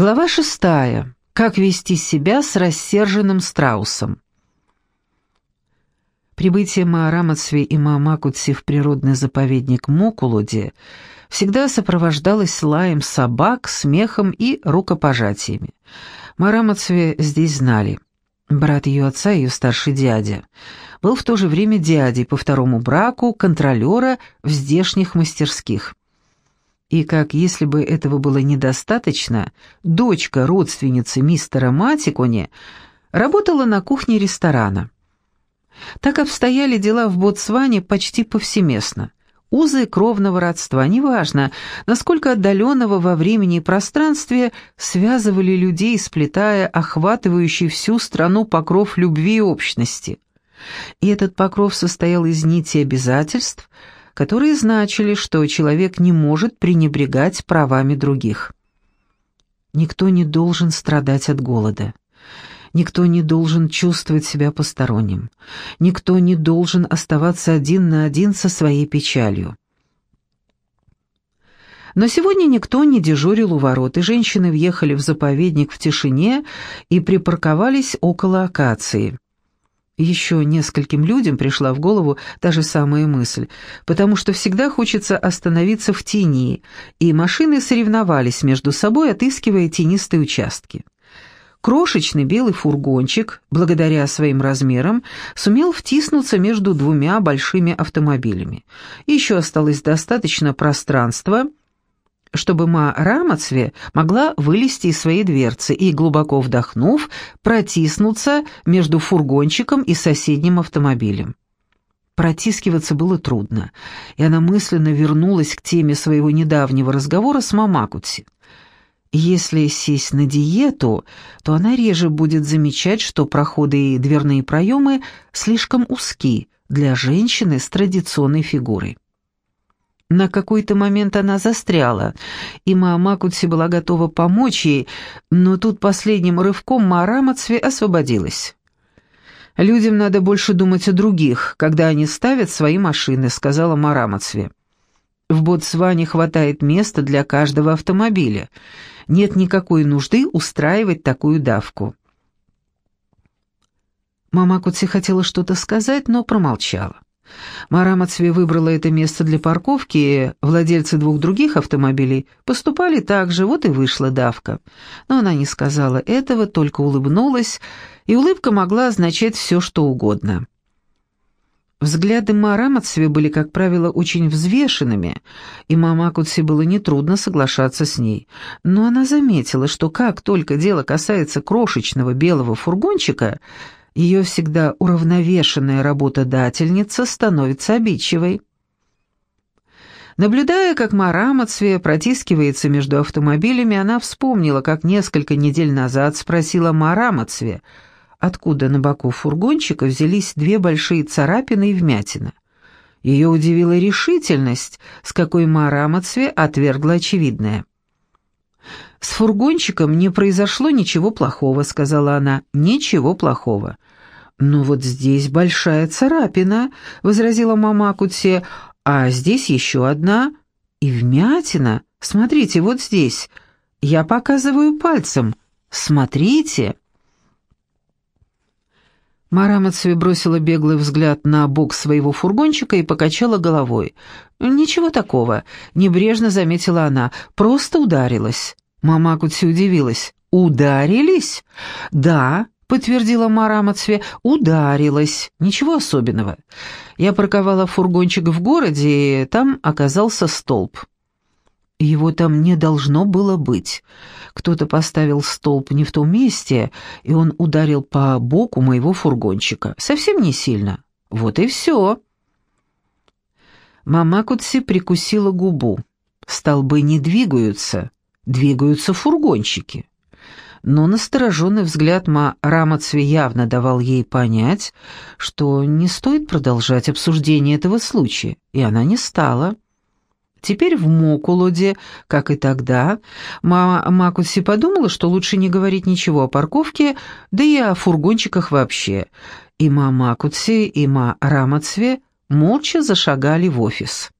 Глава шестая. Как вести себя с рассерженным страусом. Прибытие Маарамацви и Маамакутси в природный заповедник Мокулуди всегда сопровождалось лаем собак, смехом и рукопожатиями. Маарамацви здесь знали. Брат ее отца, ее старший дядя, был в то же время дядей по второму браку контролера в здешних мастерских. И как если бы этого было недостаточно, дочка родственницы мистера Матикони работала на кухне ресторана. Так обстояли дела в Ботсване почти повсеместно. Узы кровного родства, неважно, насколько отдаленного во времени и пространстве, связывали людей, сплетая охватывающий всю страну покров любви и общности. И этот покров состоял из нити обязательств – которые значили, что человек не может пренебрегать правами других. Никто не должен страдать от голода. Никто не должен чувствовать себя посторонним. Никто не должен оставаться один на один со своей печалью. Но сегодня никто не дежурил у ворот, и женщины въехали в заповедник в тишине и припарковались около акации. Еще нескольким людям пришла в голову та же самая мысль, потому что всегда хочется остановиться в тени, и машины соревновались между собой, отыскивая тенистые участки. Крошечный белый фургончик, благодаря своим размерам, сумел втиснуться между двумя большими автомобилями. Еще осталось достаточно пространства, чтобы Ма Рамацве могла вылезти из своей дверцы и, глубоко вдохнув, протиснуться между фургончиком и соседним автомобилем. Протискиваться было трудно, и она мысленно вернулась к теме своего недавнего разговора с Мамакути. Если сесть на диету, то она реже будет замечать, что проходы и дверные проемы слишком узки для женщины с традиционной фигурой. На какой-то момент она застряла, и Маамакутси была готова помочь ей, но тут последним рывком Маарамацве освободилась. «Людям надо больше думать о других, когда они ставят свои машины», — сказала Марамацве. «В Ботсване хватает места для каждого автомобиля. Нет никакой нужды устраивать такую давку». Мамакутси хотела что-то сказать, но промолчала. Марамацве выбрала это место для парковки, владельцы двух других автомобилей поступали так же, вот и вышла давка. Но она не сказала этого, только улыбнулась, и улыбка могла означать все, что угодно. Взгляды Марамацве были, как правило, очень взвешенными, и Мамакутси было нетрудно соглашаться с ней. Но она заметила, что как только дело касается крошечного белого фургончика — ее всегда уравновешенная работодательница становится обидчивой. Наблюдая, как Марамацве протискивается между автомобилями, она вспомнила, как несколько недель назад спросила Марамацве, откуда на боку фургончика взялись две большие царапины и вмятина. Ее удивила решительность, с какой Марамацве отвергла очевидное. «С фургончиком не произошло ничего плохого», — сказала она, — «ничего плохого. «Но вот здесь большая царапина», — возразила мама Акутсе, «а здесь еще одна. И вмятина. Смотрите, вот здесь. Я показываю пальцем. Смотрите». Марамацеви бросила беглый взгляд на бок своего фургончика и покачала головой. «Ничего такого», — небрежно заметила она, — «просто ударилась». Мама Акутси удивилась. «Ударились?» «Да, подтвердила Марамацве, ударилась. Ничего особенного. Я парковала фургончик в городе, и там оказался столб. Его там не должно было быть. Кто-то поставил столб не в том месте, и он ударил по боку моего фургончика. Совсем не сильно. Вот и все. Мамакутси прикусила губу. Столбы не двигаются, двигаются фургончики но настороженный взгляд Ма Рамацви явно давал ей понять, что не стоит продолжать обсуждение этого случая, и она не стала. Теперь в Мокулоде, как и тогда, Ма Макуси подумала, что лучше не говорить ничего о парковке, да и о фургончиках вообще. И Ма Макутси, и Ма Рамацве молча зашагали в офис.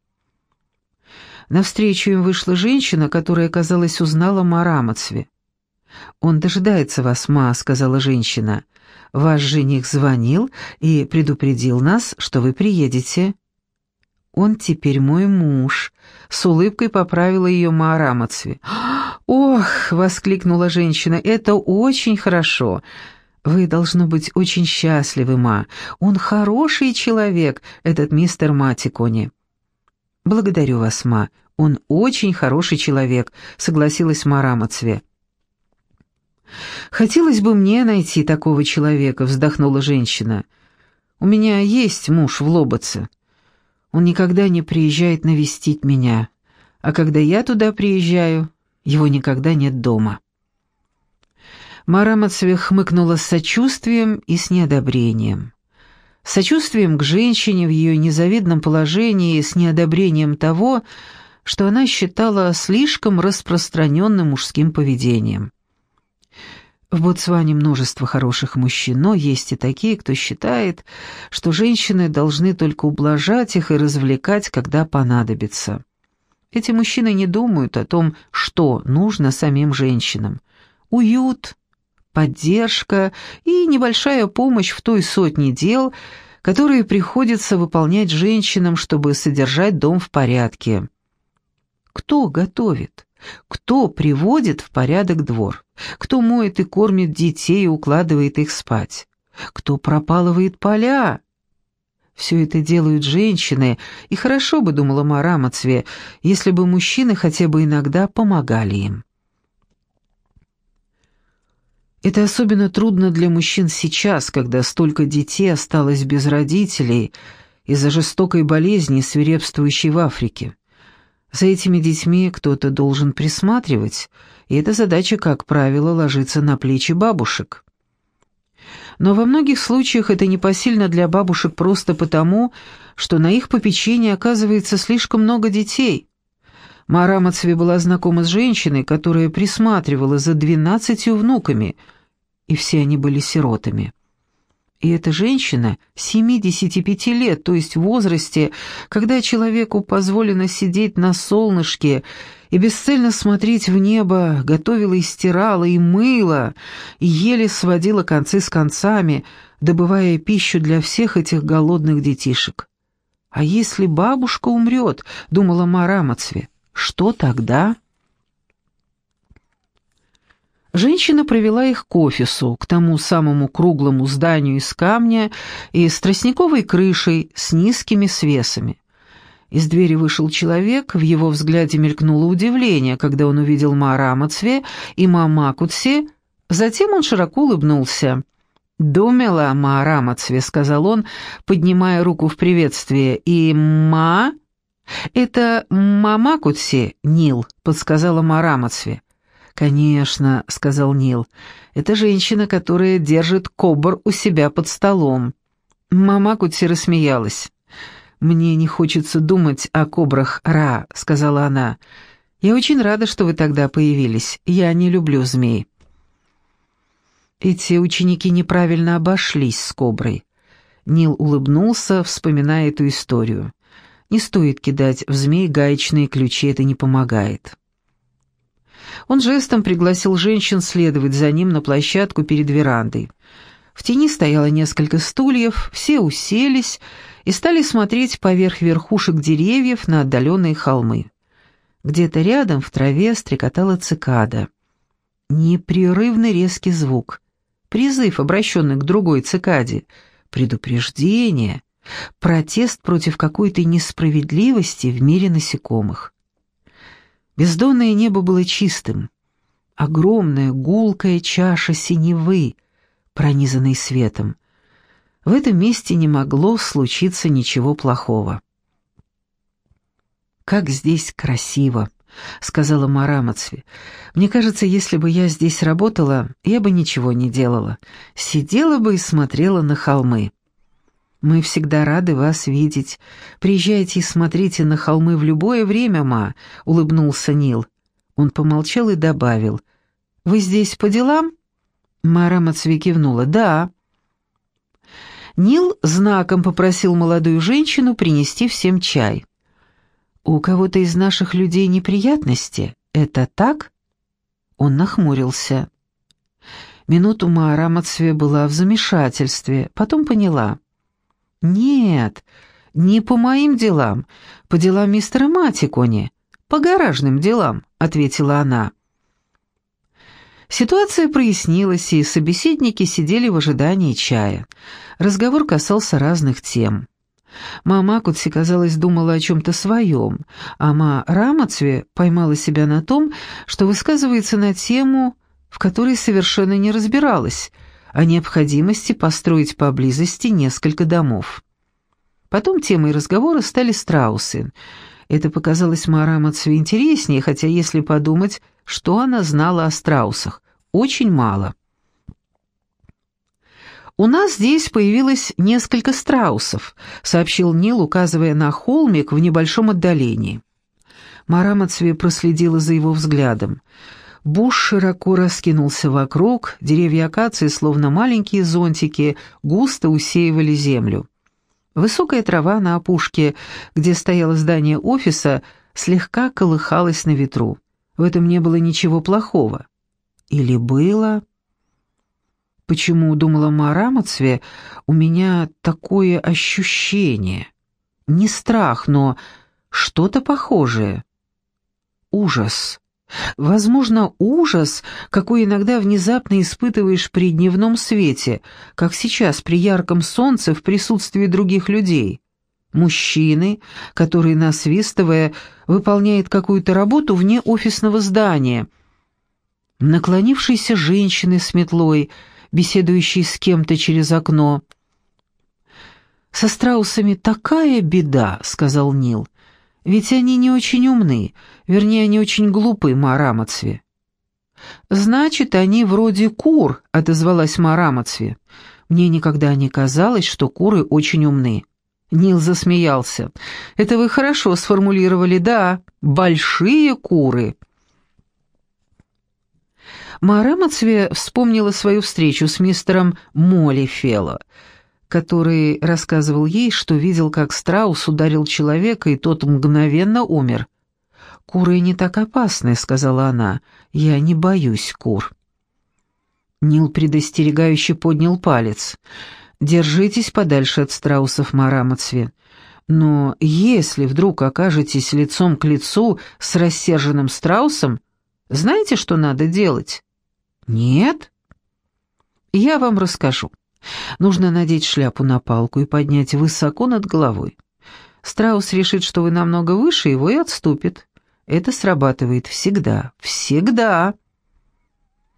Навстречу им вышла женщина, которая, казалось, узнала Ма Рамацве. «Он дожидается вас, ма», — сказала женщина. «Ваш жених звонил и предупредил нас, что вы приедете». «Он теперь мой муж», — с улыбкой поправила ее Маара Мацви. «Ох!» — воскликнула женщина. «Это очень хорошо. Вы, должно быть, очень счастливы, ма. Он хороший человек, этот мистер Матикони». «Благодарю вас, ма. Он очень хороший человек», — согласилась Маара Мацви. «Хотелось бы мне найти такого человека», — вздохнула женщина. «У меня есть муж в Лоботце. Он никогда не приезжает навестить меня, а когда я туда приезжаю, его никогда нет дома». Мара Мацве хмыкнула с сочувствием и с неодобрением. Сочувствием к женщине в ее незавидном положении и с неодобрением того, что она считала слишком распространенным мужским поведением. В Ботсване множество хороших мужчин, но есть и такие, кто считает, что женщины должны только ублажать их и развлекать, когда понадобится. Эти мужчины не думают о том, что нужно самим женщинам. Уют, поддержка и небольшая помощь в той сотне дел, которые приходится выполнять женщинам, чтобы содержать дом в порядке. Кто готовит? Кто приводит в порядок двор? Кто моет и кормит детей и укладывает их спать? Кто пропалывает поля? Все это делают женщины, и хорошо бы, думала Мара Мацве, если бы мужчины хотя бы иногда помогали им. Это особенно трудно для мужчин сейчас, когда столько детей осталось без родителей из-за жестокой болезни, свирепствующей в Африке. За этими детьми кто-то должен присматривать, и эта задача, как правило, ложится на плечи бабушек. Но во многих случаях это непосильно для бабушек просто потому, что на их попечении оказывается слишком много детей. Мара Мацве была знакома с женщиной, которая присматривала за двенадцатью внуками, и все они были сиротами. И эта женщина 75 лет, то есть в возрасте, когда человеку позволено сидеть на солнышке и бесцельно смотреть в небо, готовила и стирала, и мыла, и еле сводила концы с концами, добывая пищу для всех этих голодных детишек. «А если бабушка умрет?» — думала Мара Мацве. «Что тогда?» Женщина провела их к офису, к тому самому круглому зданию из камня и с тростниковой крышей с низкими свесами. Из двери вышел человек, в его взгляде мелькнуло удивление, когда он увидел Маарамацве и Мамакутсе, затем он широко улыбнулся. «Думела, Маарамацве», — сказал он, поднимая руку в приветствие, — «и Ма...» «Это Мамакутсе, Нил», — подсказала Маарамацве. «Конечно», — сказал Нил, — «это женщина, которая держит кобр у себя под столом». Мама Кути рассмеялась. «Мне не хочется думать о кобрах Ра», — сказала она. «Я очень рада, что вы тогда появились. Я не люблю змей». Эти ученики неправильно обошлись с коброй. Нил улыбнулся, вспоминая эту историю. «Не стоит кидать в змей гаечные ключи, это не помогает». Он жестом пригласил женщин следовать за ним на площадку перед верандой. В тени стояло несколько стульев, все уселись и стали смотреть поверх верхушек деревьев на отдаленные холмы. Где-то рядом в траве стрекотала цикада. Непрерывный резкий звук. Призыв, обращенный к другой цикаде. Предупреждение. Протест против какой-то несправедливости в мире насекомых. Бездонное небо было чистым. Огромная гулкая чаша синевы, пронизанной светом. В этом месте не могло случиться ничего плохого. «Как здесь красиво!» — сказала Марамацви. «Мне кажется, если бы я здесь работала, я бы ничего не делала. Сидела бы и смотрела на холмы». «Мы всегда рады вас видеть. Приезжайте и смотрите на холмы в любое время, ма», — улыбнулся Нил. Он помолчал и добавил. «Вы здесь по делам?» Мара Мацви кивнула. «Да». Нил знаком попросил молодую женщину принести всем чай. «У кого-то из наших людей неприятности? Это так?» Он нахмурился. Минуту Маарамацве была в замешательстве, потом поняла. «Нет, не по моим делам, по делам мистера Матикони, по гаражным делам», — ответила она. Ситуация прояснилась, и собеседники сидели в ожидании чая. Разговор касался разных тем. Мама Кутси, казалось, думала о чем-то своем, а Ма Рамацве поймала себя на том, что высказывается на тему, в которой совершенно не разбиралась, о необходимости построить поблизости несколько домов. Потом темой разговора стали страусы. Это показалось Ма Рамацве интереснее, хотя если подумать, что она знала о страусах, очень мало. «У нас здесь появилось несколько страусов», — сообщил Нил, указывая на холмик в небольшом отдалении. Марамацве проследила за его взглядом. Буш широко раскинулся вокруг, деревья акации, словно маленькие зонтики, густо усеивали землю. Высокая трава на опушке, где стояло здание офиса, слегка колыхалась на ветру. В этом не было ничего плохого. Или было? Почему, думала Марамацве, у меня такое ощущение? Не страх, но что-то похожее. Ужас. Возможно, ужас, какой иногда внезапно испытываешь при дневном свете, как сейчас при ярком солнце в присутствии других людей. Мужчины, который, насвистывая, выполняет какую-то работу вне офисного здания. Наклонившиеся женщины с метлой, беседующие с кем-то через окно. «Со страусами такая беда», — сказал Нил. «Ведь они не очень умны, вернее, они очень глупы, Марамацве». «Значит, они вроде кур», — отозвалась Марамацве. «Мне никогда не казалось, что куры очень умны». Нил засмеялся. «Это вы хорошо сформулировали, да. Большие куры». Мара Мацве вспомнила свою встречу с мистером Моллифелло, который рассказывал ей, что видел, как страус ударил человека, и тот мгновенно умер. «Куры не так опасны», — сказала она. «Я не боюсь кур». Нил предостерегающе поднял палец. Держитесь подальше от страусов Марамацве. Но если вдруг окажетесь лицом к лицу с рассерженным страусом, знаете, что надо делать? Нет? Я вам расскажу. Нужно надеть шляпу на палку и поднять высоко над головой. Страус решит, что вы намного выше его и отступит. Это срабатывает всегда, всегда.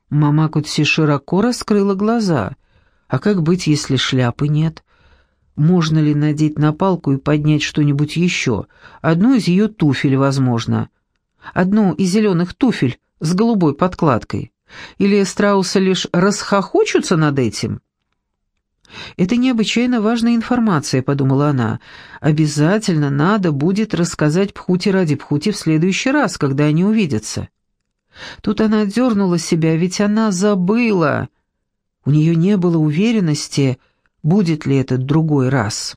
Мама Кутси широко раскрыла глаза — а как быть, если шляпы нет? Можно ли надеть на палку и поднять что-нибудь еще? Одну из ее туфель, возможно. Одну из зеленых туфель с голубой подкладкой. Или страусы лишь расхохочутся над этим? «Это необычайно важная информация», — подумала она. «Обязательно надо будет рассказать Пхути ради Пхути в следующий раз, когда они увидятся». Тут она дернула себя, ведь она забыла. У нее не было уверенности, будет ли это другой раз.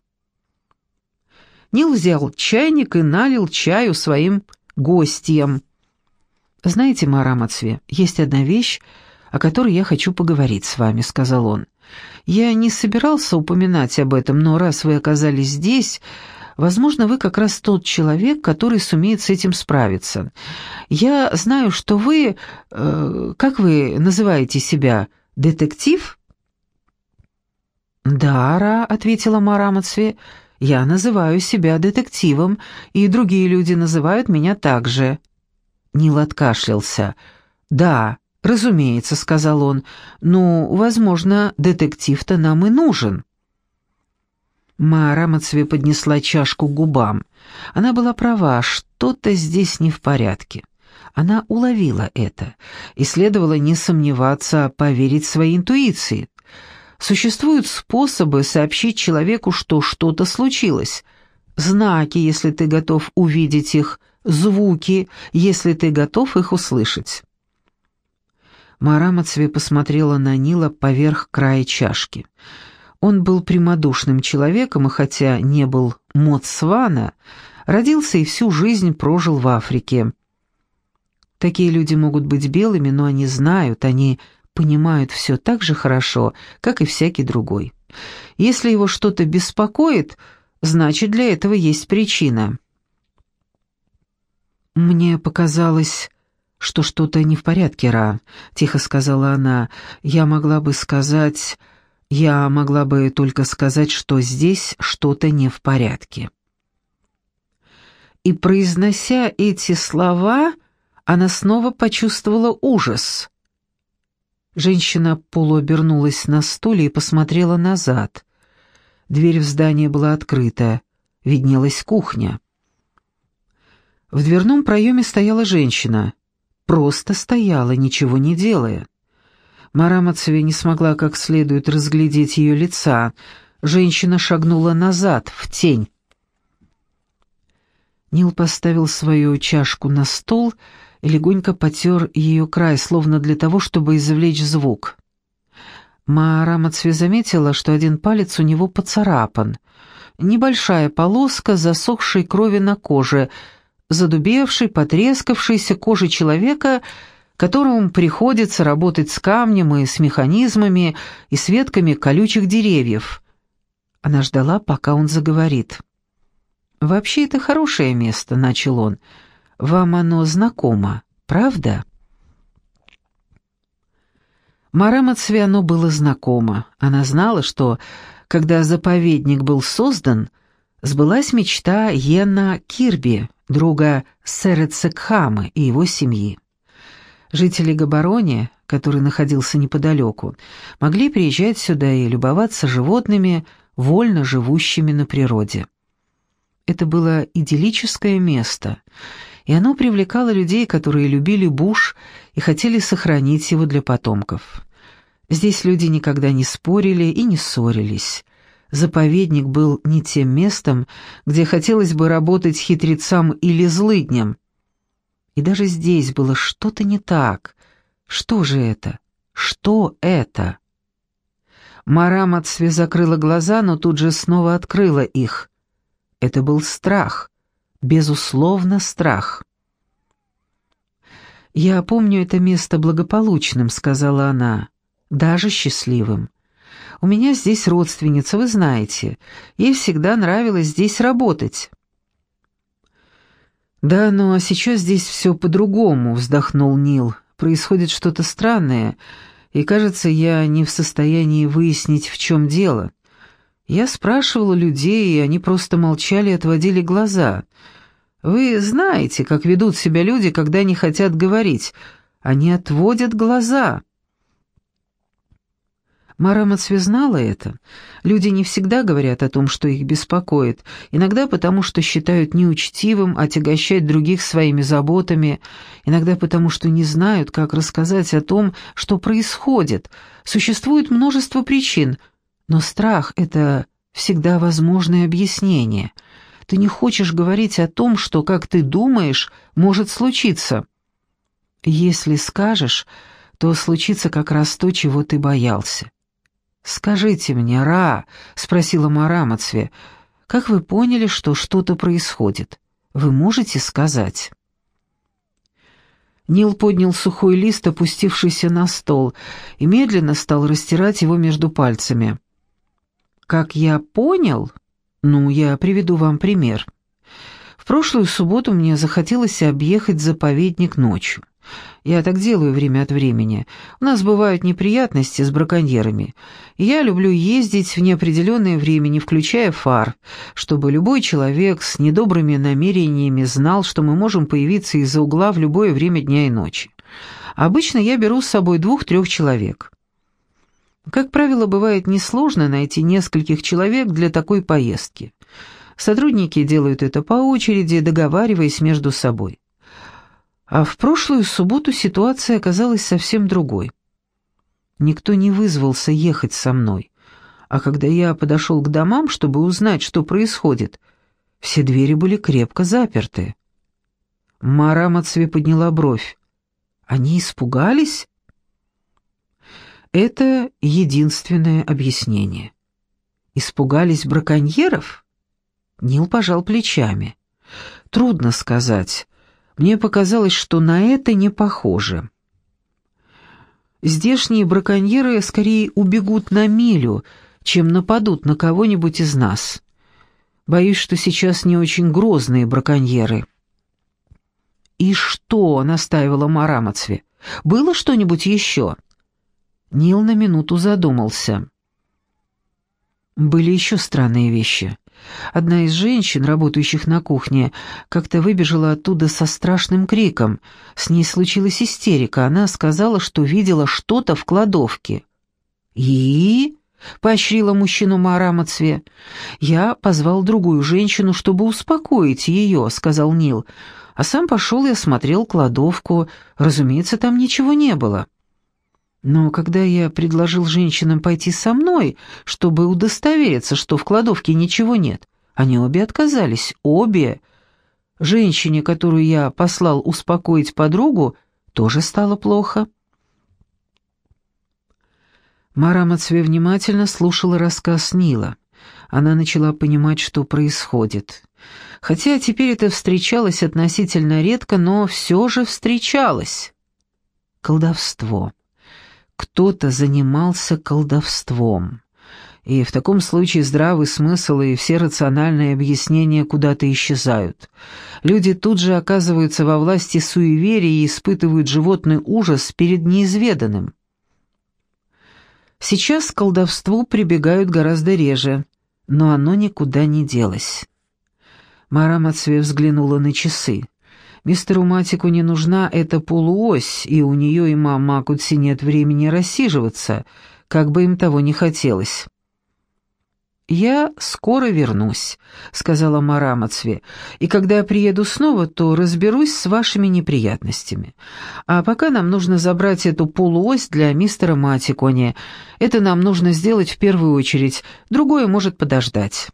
Нил взял чайник и налил чаю своим гостям. «Знаете, Марамацве, есть одна вещь, о которой я хочу поговорить с вами», — сказал он. «Я не собирался упоминать об этом, но раз вы оказались здесь, возможно, вы как раз тот человек, который сумеет с этим справиться. Я знаю, что вы... Э, как вы называете себя?» детектив?» «Да, ответила Марамацве, — «я называю себя детективом, и другие люди называют меня так же». Нил откашлялся. «Да, разумеется», — сказал он, — «ну, возможно, детектив-то нам и нужен». Марамацве поднесла чашку к губам. Она была права, что-то здесь не в порядке. Она уловила это, и следовало не сомневаться, а поверить своей интуиции. Существуют способы сообщить человеку, что что-то случилось. Знаки, если ты готов увидеть их, звуки, если ты готов их услышать. Марамацве посмотрела на Нила поверх края чашки. Он был прямодушным человеком, и хотя не был Моцвана, родился и всю жизнь прожил в Африке. Такие люди могут быть белыми, но они знают, они понимают все так же хорошо, как и всякий другой. Если его что-то беспокоит, значит, для этого есть причина. «Мне показалось, что что-то не в порядке, Ра», — тихо сказала она. «Я могла бы сказать... Я могла бы только сказать, что здесь что-то не в порядке». И, произнося эти слова, она снова почувствовала ужас. Женщина полуобернулась на стуле и посмотрела назад. Дверь в здание была открыта, виднелась кухня. В дверном проеме стояла женщина. Просто стояла, ничего не делая. Марамацеве не смогла как следует разглядеть ее лица. Женщина шагнула назад, в тень. Нил поставил свою чашку на стол и легонько потер ее край, словно для того, чтобы извлечь звук. Марамацве заметила, что один палец у него поцарапан. Небольшая полоска засохшей крови на коже — задубевшей, потрескавшейся кожи человека, которому приходится работать с камнем и с механизмами и с ветками колючих деревьев. Она ждала, пока он заговорит. «Вообще это хорошее место», — начал он. «Вам оно знакомо, правда?» Марамацве оно было знакомо. Она знала, что, когда заповедник был создан, сбылась мечта Йена Кирби, друга Серецекхамы и его семьи. Жители Габарони, который находился неподалеку, могли приезжать сюда и любоваться животными, вольно живущими на природе. Это было идиллическое место, и оно привлекало людей, которые любили буш и хотели сохранить его для потомков. Здесь люди никогда не спорили и не ссорились заповедник был не тем местом, где хотелось бы работать хитрецам или злыдням. И даже здесь было что-то не так. Что же это? Что это? Мара Мацве закрыла глаза, но тут же снова открыла их. Это был страх, безусловно, страх. «Я помню это место благополучным», — сказала она, — «даже счастливым. У меня здесь родственница, вы знаете. Ей всегда нравилось здесь работать». «Да, ну а сейчас здесь все по-другому», — вздохнул Нил. «Происходит что-то странное, и, кажется, я не в состоянии выяснить, в чем дело. Я спрашивала людей, и они просто молчали и отводили глаза. Вы знаете, как ведут себя люди, когда не хотят говорить. Они отводят глаза». Мара Мацве знала это. Люди не всегда говорят о том, что их беспокоит, иногда потому, что считают неучтивым отягощать других своими заботами, иногда потому, что не знают, как рассказать о том, что происходит. Существует множество причин, но страх — это всегда возможное объяснение. Ты не хочешь говорить о том, что, как ты думаешь, может случиться. Если скажешь, то случится как раз то, чего ты боялся. «Скажите мне, Ра», — спросила Марамацве, — «как вы поняли, что что-то происходит? Вы можете сказать?» Нил поднял сухой лист, опустившийся на стол, и медленно стал растирать его между пальцами. «Как я понял? Ну, я приведу вам пример. В прошлую субботу мне захотелось объехать заповедник ночью. Я так делаю время от времени. У нас бывают неприятности с браконьерами. я люблю ездить в неопределенное время, не включая фар, чтобы любой человек с недобрыми намерениями знал, что мы можем появиться из-за угла в любое время дня и ночи. Обычно я беру с собой двух-трех человек. Как правило, бывает несложно найти нескольких человек для такой поездки. Сотрудники делают это по очереди, договариваясь между собой. А в прошлую субботу ситуация оказалась совсем другой. Никто не вызвался ехать со мной. А когда я подошел к домам, чтобы узнать, что происходит, все двери были крепко заперты. Мара Мацве подняла бровь. Они испугались? Это единственное объяснение. Испугались браконьеров? Нил пожал плечами. Трудно сказать. Мне показалось, что на это не похоже. Здешние браконьеры скорее убегут на милю, чем нападут на кого-нибудь из нас. Боюсь, что сейчас не очень грозные браконьеры». «И что?» — настаивала Марамацве. «Было что-нибудь еще?» Нил на минуту задумался. Были еще странные вещи. Одна из женщин, работающих на кухне, как-то выбежала оттуда со страшным криком. С ней случилась истерика. Она сказала, что видела что-то в кладовке. «И?» — поощрила мужчину Марамацве. «Я позвал другую женщину, чтобы успокоить ее», — сказал Нил. «А сам пошел и осмотрел кладовку. Разумеется, там ничего не было». Но когда я предложил женщинам пойти со мной, чтобы удостовериться, что в кладовке ничего нет, они обе отказались, обе. Женщине, которую я послал успокоить подругу, тоже стало плохо. Мара Мацве внимательно слушала рассказ Нила. Она начала понимать, что происходит. Хотя теперь это встречалось относительно редко, но все же встречалось. Колдовство кто-то занимался колдовством. И в таком случае здравый смысл и все рациональные объяснения куда-то исчезают. Люди тут же оказываются во власти суеверий и испытывают животный ужас перед неизведанным. Сейчас к колдовству прибегают гораздо реже, но оно никуда не делось. Мара взглянула на часы. Мистеру Матику не нужна эта полуось, и у нее и мама Макутси нет времени рассиживаться, как бы им того не хотелось. «Я скоро вернусь», — сказала Мара Мацве, «и когда я приеду снова, то разберусь с вашими неприятностями. А пока нам нужно забрать эту полуось для мистера Матикони. Это нам нужно сделать в первую очередь, другое может подождать».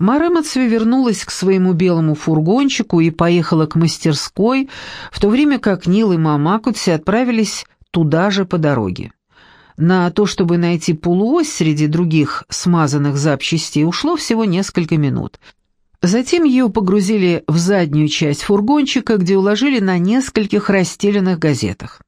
Марамацве вернулась к своему белому фургончику и поехала к мастерской, в то время как Нил и Мамакутси отправились туда же по дороге. На то, чтобы найти полуось среди других смазанных запчастей, ушло всего несколько минут. Затем ее погрузили в заднюю часть фургончика, где уложили на нескольких расстеленных газетах.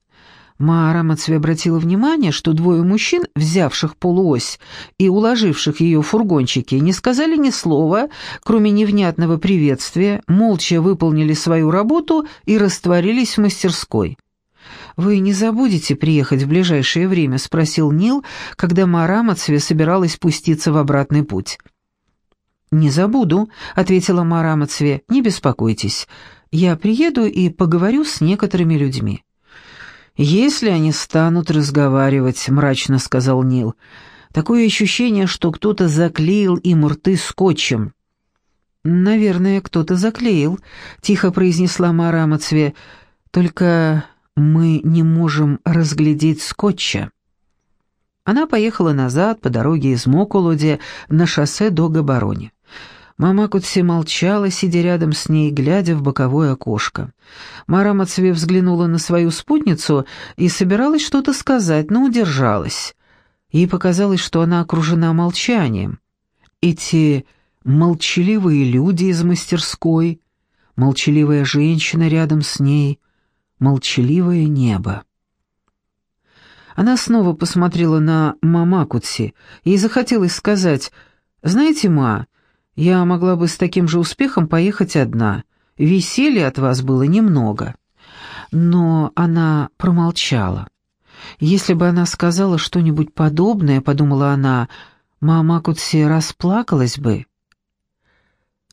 Маара Мацве обратила внимание, что двое мужчин, взявших полуось и уложивших ее в фургончике, не сказали ни слова, кроме невнятного приветствия, молча выполнили свою работу и растворились в мастерской. «Вы не забудете приехать в ближайшее время?» — спросил Нил, когда Маара Мацве собиралась пуститься в обратный путь. «Не забуду», — ответила Маара Мацве, — «не беспокойтесь. Я приеду и поговорю с некоторыми людьми». «Если они станут разговаривать», — мрачно сказал Нил. «Такое ощущение, что кто-то заклеил им рты скотчем». «Наверное, кто-то заклеил», — тихо произнесла Мара Мацве. «Только мы не можем разглядеть скотча». Она поехала назад по дороге из Моколоди на шоссе до Габарони. Мама Кутси молчала, сидя рядом с ней, глядя в боковое окошко. Мара Мацве взглянула на свою спутницу и собиралась что-то сказать, но удержалась. Ей показалось, что она окружена молчанием. Эти молчаливые люди из мастерской, молчаливая женщина рядом с ней, молчаливое небо. Она снова посмотрела на Мамакутси. Ей захотелось сказать, «Знаете, ма, я могла бы с таким же успехом поехать одна. Веселья от вас было немного». Но она промолчала. Если бы она сказала что-нибудь подобное, подумала она, мама Кутси расплакалась бы.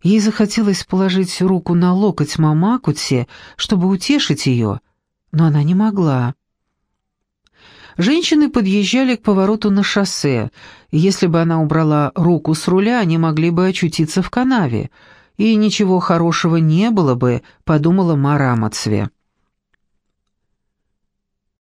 Ей захотелось положить руку на локоть Мамакути, чтобы утешить ее, но она не могла. Женщины подъезжали к повороту на шоссе. Если бы она убрала руку с руля, они могли бы очутиться в канаве. И ничего хорошего не было бы, подумала Мара Мацве.